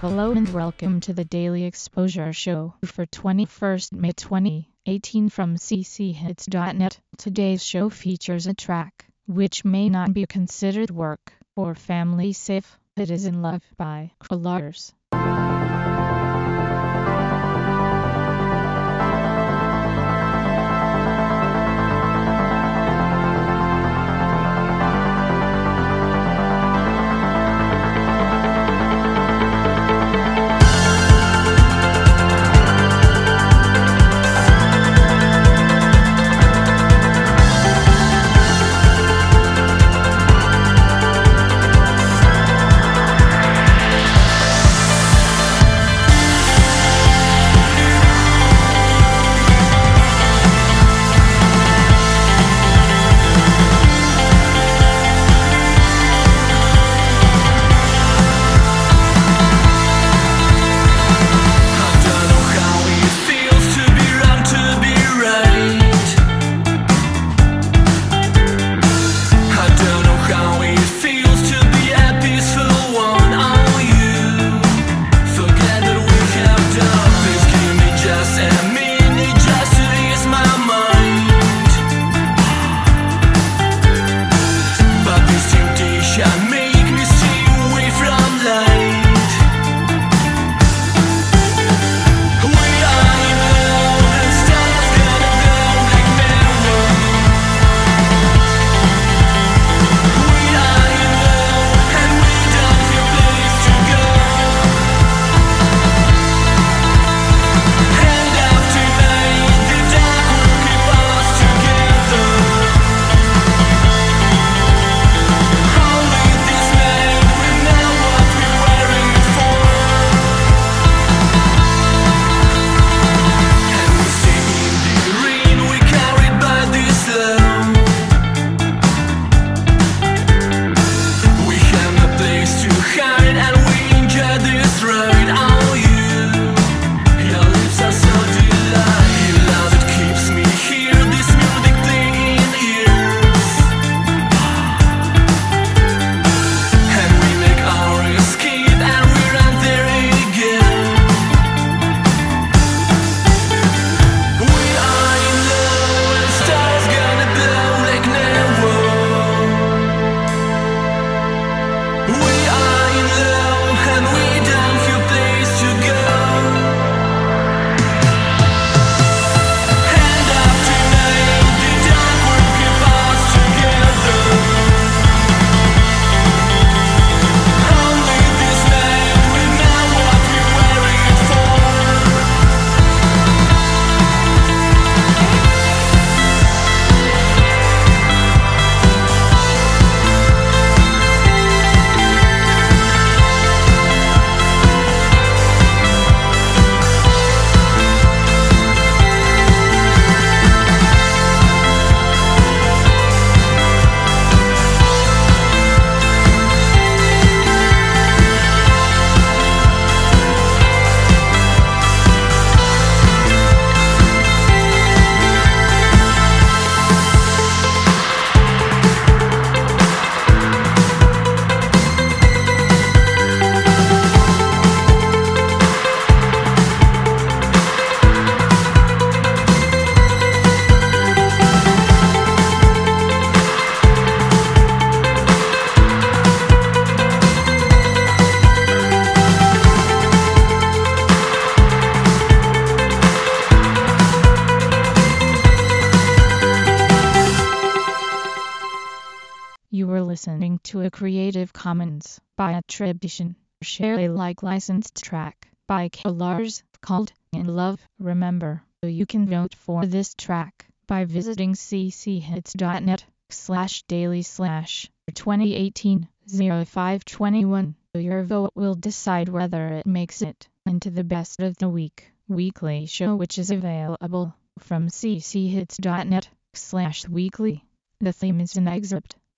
Hello and welcome to the Daily Exposure Show for 21st May 2018 from cchits.net. Today's show features a track which may not be considered work or family safe. It is in love by Colors. You were listening to a Creative Commons by attribution, share Alike licensed track by Colors called In Love. Remember, you can vote for this track by visiting cchits.net slash daily slash 2018 0521. Your vote will decide whether it makes it into the best of the week weekly show which is available from cchits.net slash weekly. The theme is an excerpt